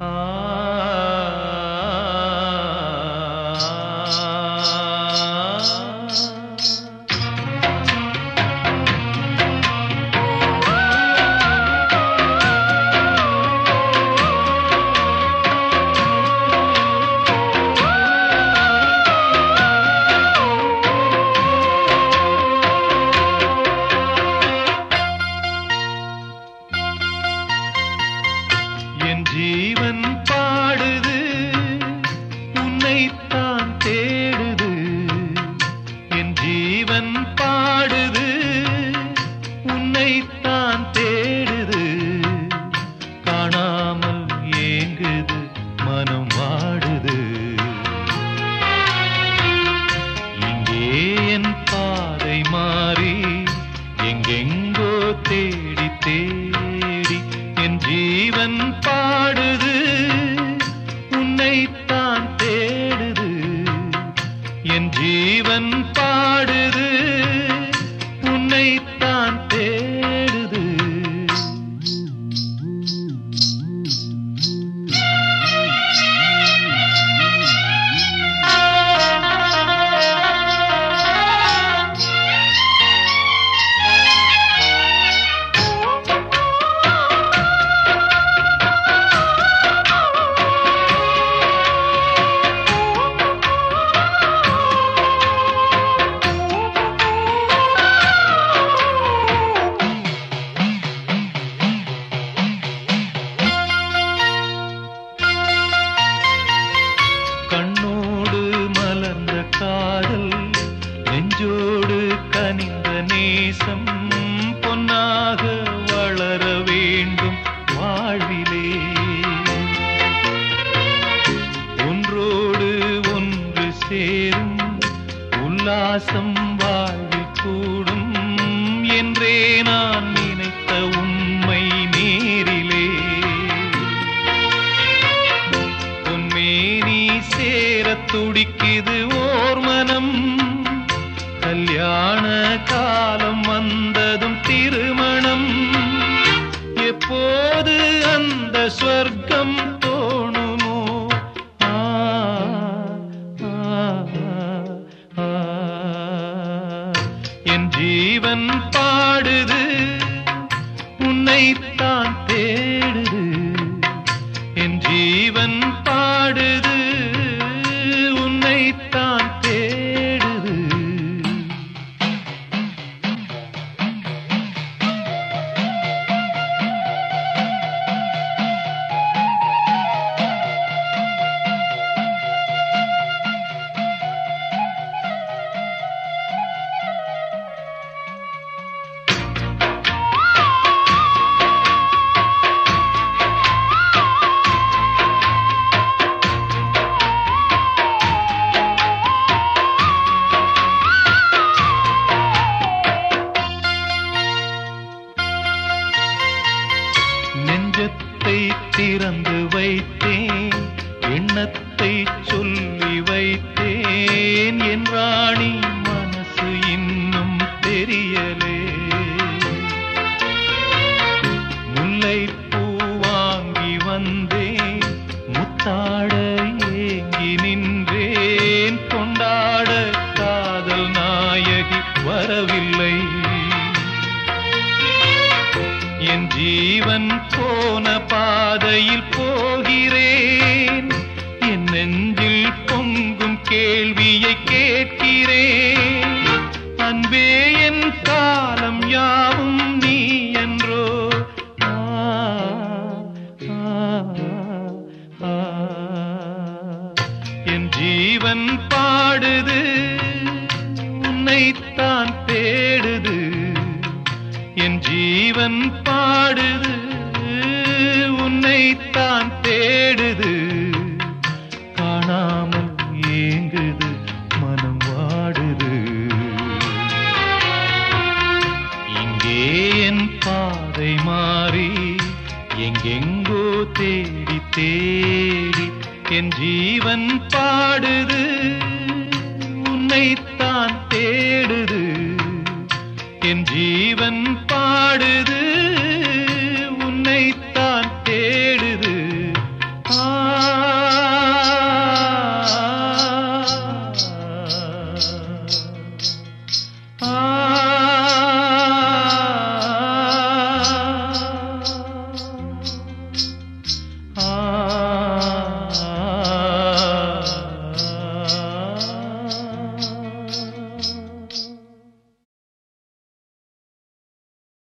என் உன்னைத்தான் நெஞ்சோடு கனிந்த நேசம் பொன்னாக வளர வேண்டும் வாழ்விலே. ஒன்றோடு ஒன்று சேரும் உல்லாசம் கல்யாண காலம் வந்ததும் திருமணம். எப்போது அந்த ஸ்வர்க்கம் தோணுமோ? என் ஜீவன் பாடுது உன்னைத்தான் தே வந்தேன் முத்தாட ஏங்கி நின்றேன். கொண்டாட காதல் நாயகி வரவில்லை. என் ஜீவன் போன பாதையில் போகிறேன். என் நெஞ்சில் பொங்கும் கேள்வியை கேட்கிறேன். என் ஜீவன் பாடுது உன்னைத்தான் தேடுது. என் ஜீவன் பாடுது உன்னைத்தான் தேடுது. தேடி என் ஜீவன் பாடுது. உன்னைத்தான் தேடுது. என் ஜீவன் பாடுது. உன்னை